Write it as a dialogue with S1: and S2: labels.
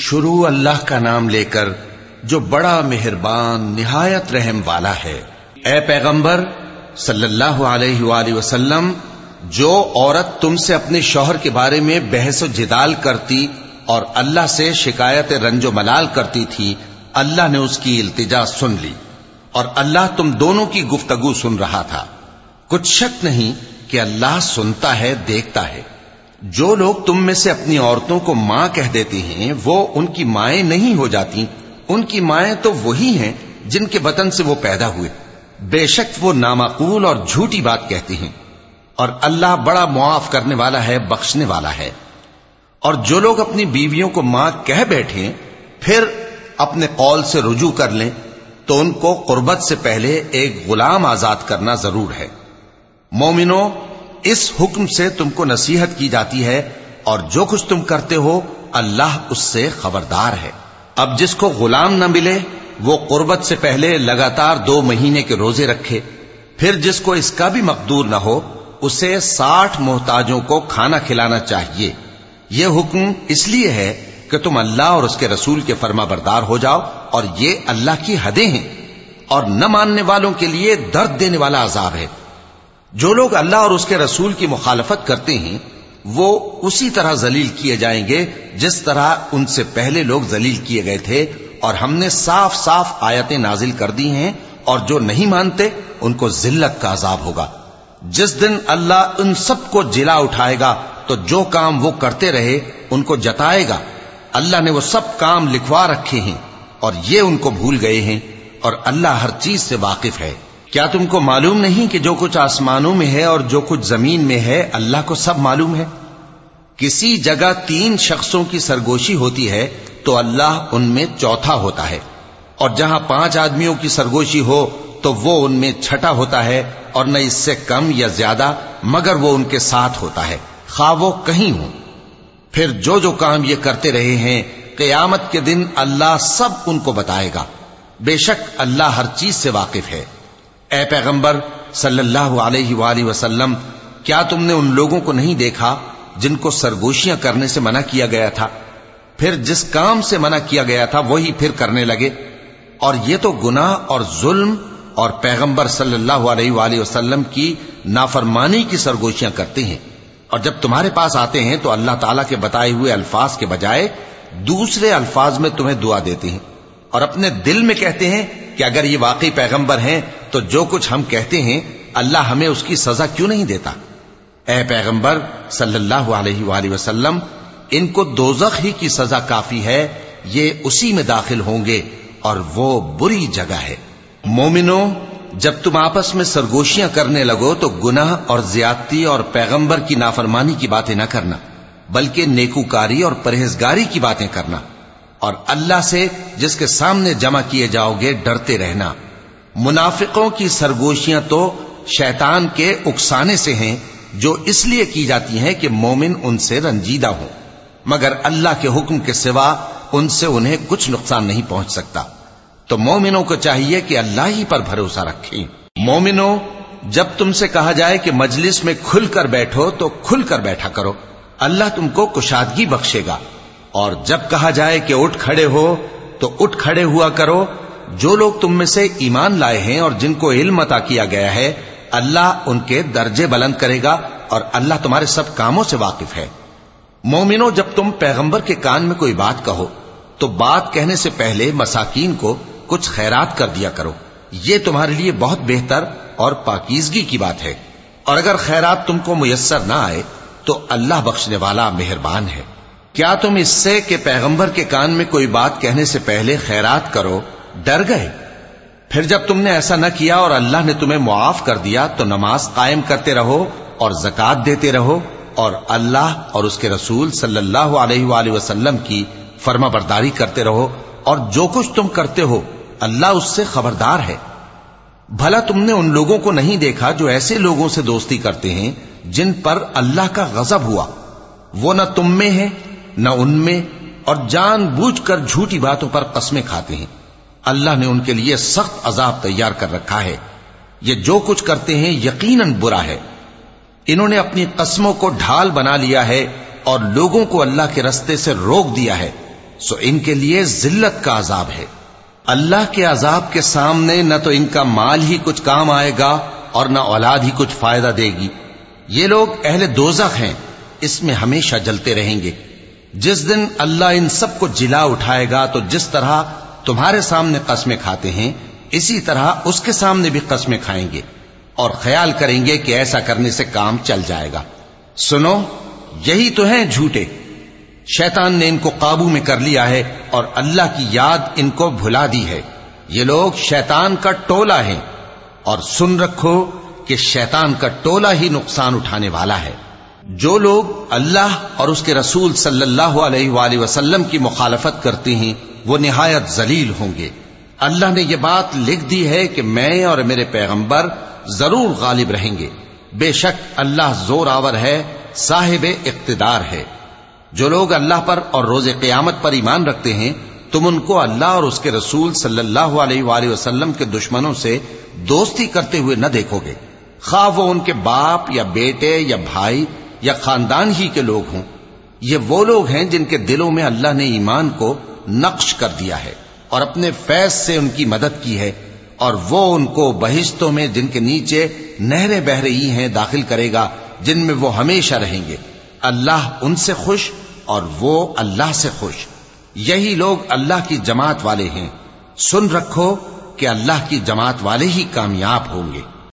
S1: شروع اللہ کا نام لے کر جو بڑا مہربان، نہایت رحم والا ہے۔ اے پیغمبر، صلی اللہ علیہ وآلہ وسلم، جو عورت تم سے اپنے شوہر کے بارے میں بحث و جدال کرتی اور اللہ سے شکایت رنج و ملال کرتی تھی، اللہ نے اس کی التجا سن لی اور اللہ تم دونوں کی گفتگو سن رہا تھا۔ کچھ شک نہیں کہ اللہ سنتا ہے، دیکھتا ہے۔ جو لوگ تم میں سے اپنی عورتوں کو ماں کہہ دیتے ہیں، وہ ان کی مائیں نہیں ہو جاتی۔ ان کی مائیں تو وہی ہیں جن کے بطن سے وہ پیدا ہوئے۔ بے شک وہ نامعقول اور جھوٹی بات کہتے ہیں۔ اور اللہ بڑا معاف کرنے والا ہے، بخشنے والا ہے۔ اور جو لوگ اپنی بیویوں کو ماں کہہ بیٹھے پھر اپنے قول سے رجوع کر لیں، تو ان کو قربت سے پہلے ایک غلام آزاد کرنا ضرور ہے۔ مومنو اس حکم سے تم کو نصیحت کی جاتی ہے اور جو کچھ تم کرتے ہو، اللہ اس سے خبردار ہے۔ اب جس کو غلام نہ ملے، وہ قربت سے پہلے لگاتار دو مہینے کے روزے رکھے۔ پھر جس کو اس کا بھی مقدور نہ ہو، اسے ساٹھ محتاجوں کو کھانا کھلانا چاہیے۔ یہ حکم اس لیے ہے کہ تم اللہ اور اس کے رسول کے فرما بردار ہو جاؤ اور یہ اللہ کی حدیں ہیں۔ اور نہ ماننے والوں کے لیے درد دینے والا عذاب ہے۔ جو لوگ اللہ اور اس کے رسول کی مخالفت کرتے ہیں، وہ اسی طرح ذلیل کیے جائیں گے جس طرح ان سے پہلے لوگ ذلیل کیے گئے تھے اور ہم نے صاف صاف آیتیں نازل کر دی ہیں اور جو نہیں مانتے، ان کو ذلت کا عذاب ہوگا۔ جس دن اللہ ان سب کو جلا اٹھائے گا، تو جو کام وہ کرتے رہے، ان کو جتائے گا۔ اللہ نے وہ سب کام لکھوا رکھے ہیں اور یہ ان کو بھول گئے ہیں اور اللہ ہر چیز سے واقف ہے۔ کیا تم کو معلوم نہیں کہ جو کچھ آسمانوں میں ہے اور جو کچھ زمین میں ہے، اللہ کو سب معلوم ہے؟ کسی جگہ تین شخصوں کی سرگوشی ہوتی ہے تو اللہ ان میں چوتھا ہوتا ہے۔ اور جہاں پانچ آدمیوں کی سرگوشی ہو تو وہ ان میں چھٹا ہوتا ہے اور نہ اس سے کم یا زیادہ، مگر وہ ان کے ساتھ ہوتا ہے۔ خواہ وہ کہیں ہوں۔ پھر جو جو کام یہ کرتے رہے ہیں، قیامت کے دن اللہ سب ان کو بتائے گا۔ بے شک اللہ ہر چیز سے واقف ہے۔ اے پیغمبر صلی اللہ علیہ وآلہ وسلم، کیا تم نے ان لوگوں کو نہیں دیکھا جن کو سرگوشیاں کرنے سے منع کیا گیا تھا؟ پھر جس کام سے منع کیا گیا تھا وہی پھر کرنے لگے۔ اور یہ تو گناہ اور ظلم اور پیغمبر صلی اللہ علیہ وآلہ وسلم کی نافرمانی کی سرگوشیاں کرتے ہیں۔ اور جب تمہارے پاس آتے ہیں تو اللہ تعالیٰ کے بتائے ہوئے الفاظ کے بجائے دوسرے الفاظ میں تمہیں دعا دیتے ہیں۔ اور اپنے دل میں کہتے ہیں کہ اگر یہ واقعی پیغمبر ہیں، تو جو کچھ ہم کہتے ہیں، اللہ ہمیں اس کی سزا کیوں نہیں دیتا؟ اے پیغمبر صلی اللہ علیہ وآلہ وسلم، ان کو دوزخ ہی کی سزا کافی ہے، یہ اسی میں داخل ہوں گے، اور وہ بری جگہ ہے۔ مومنوں، جب تم آپس میں سرگوشیاں کرنے لگو، تو گناہ اور زیادتی اور پیغمبر کی نافرمانی کی باتیں نہ کرنا، بلکہ نیکوکاری اور پرہیزگاری کی باتیں کرنا۔ اور اللہ سے جس کے سامنے جمع کیے جاؤ گے، ڈرتے رہنا۔ منافقوں کی سرگوشیاں تو شیطان کے اکسانے سے ہیں، جو اس لیے کی جاتی ہیں کہ مومن ان سے رنجیدہ ہوں۔ مگر اللہ کے حکم کے سوا ان سے انہیں کچھ نقصان نہیں پہنچ سکتا۔ تو مومنوں کو چاہیے کہ اللہ ہی پر بھروسہ رکھیں۔ مومنوں، جب تم سے کہا جائے کہ مجلس میں کھل کر بیٹھو، تو کھل کر بیٹھا کرو۔ اللہ تم کو کشادگی بخشے گا۔ اور جب کہا جائے کہ اٹھ کھڑے ہو، تو اٹھ کھڑے ہوا کرو۔ جو لوگ تم میں سے ایمان لائے ہیں اور جن کو علم عطا کیا گیا ہے، اللہ ان کے درجے بلند کرے گا اور اللہ تمہارے سب کاموں سے واقف ہے۔ مومنو، جب تم پیغمبر کے کان میں کوئی بات کہو، تو بات کہنے سے پہلے مساکین کو کچھ خیرات کر دیا کرو۔ یہ تمہارے لیے بہت بہتر اور پاکیزگی کی بات ہے۔ اور اگر خیرات تم کو میسر نہ آئے، تو اللہ بخشنے والا مہربان ہے۔ کیا تم اس سے کہ پیغمبر کے کان میں کوئی بات کہنے سے پہلے خیرات کرو؟ ڈر گئے۔ پھر جب تم نے ایسا نہ کیا اور اللہ نے تمہیں معاف کر دیا، تو نماز قائم کرتے رہو اور زکات دیتے رہو اور اللہ اور اس کے رسول صلی اللہ علیہ وآلہ وسلم کی فرما برداری کرتے رہو اور جو کچھ تم کرتے ہو، اللہ اس سے خبردار ہے۔ بھلا تم نے ان لوگوں کو نہیں دیکھا جو ایسے لوگوں سے دوستی کرتے ہیں جن پر اللہ کا غضب ہوا۔ وہ نہ تم میں ہے نہ ان میں اور جان بوجھ کر جھوٹی باتوں پر قسمیں کھاتے ہیں۔ اللہ نے ان کے لیے سخت عذاب تیار کر رکھا ہے۔ یہ جو کچھ کرتے ہیں یقیناً برا ہے۔ انہوں نے اپنی قسموں کو ڈھال بنا لیا ہے اور لوگوں کو اللہ کے رستے سے روک دیا ہے۔ سو ان کے لیے ذلت کا عذاب ہے۔ اللہ کے عذاب کے سامنے نہ تو ان کا مال ہی کچھ کام آئے گا اور نہ اولاد ہی کچھ فائدہ دے گی۔ یہ لوگ اہل دوزخ ہیں۔ اس میں ہمیشہ جلتے رہیں گے۔ جس دن اللہ ان سب کو جلا اٹھائے گا تو جس طرح تمہارے سامنے قسمیں کھاتے ہیں، اسی طرح اس کے سامنے بھی قسمیں کھائیں گے اور خیال کریں گے کہ ایسا کرنے سے کام چل جائے گا۔ سنو، یہی تو ہیں جھوٹے۔ شیطان نے ان کو قابو میں کر لیا ہے اور اللہ کی یاد ان کو بھلا دی ہے۔ یہ لوگ شیطان کا ٹولا ہے اور سن رکھو کہ شیطان کا ٹولا ہی نقصان اٹھانے والا ہے۔ جو لوگ اللہ اور اس کے رسول صلی اللہ علیہ وآلہ وسلم کی مخالفت کرتے ہیں، وہ نہایت ذلیل ہوں گے۔ اللہ نے یہ بات لکھ دی ہے کہ میں اور میرے پیغمبر ضرور غالب رہیں گے۔ بے شک اللہ زور آور ہے، صاحب اقتدار ہے۔ جو لوگ اللہ پر اور روز قیامت پر ایمان رکھتے ہیں، تم ان کو اللہ اور اس کے رسول صلی اللہ علیہ وآلہ وسلم کے دشمنوں سے دوستی کرتے ہوئے نہ دیکھو گے۔ خواہ وہ ان کے باپ یا بیٹے یا بھائی یا خاندان ہی کے لوگ ہوں، یہ وہ لوگ ہیں جن کے دلوں میں اللہ نے ایمان کو نقش کر دیا ہے اور اپنے فیض سے ان کی مدد کی ہے اور وہ ان کو بہشتوں میں جن کے نیچے نہریں بہ رہی ہیں داخل کرے گا، جن میں وہ ہمیشہ رہیں گے۔ اللہ ان سے خوش اور وہ اللہ سے خوش۔ یہی لوگ اللہ کی جماعت والے ہیں۔ سن رکھو کہ اللہ کی جماعت والے ہی کامیاب ہوں گے۔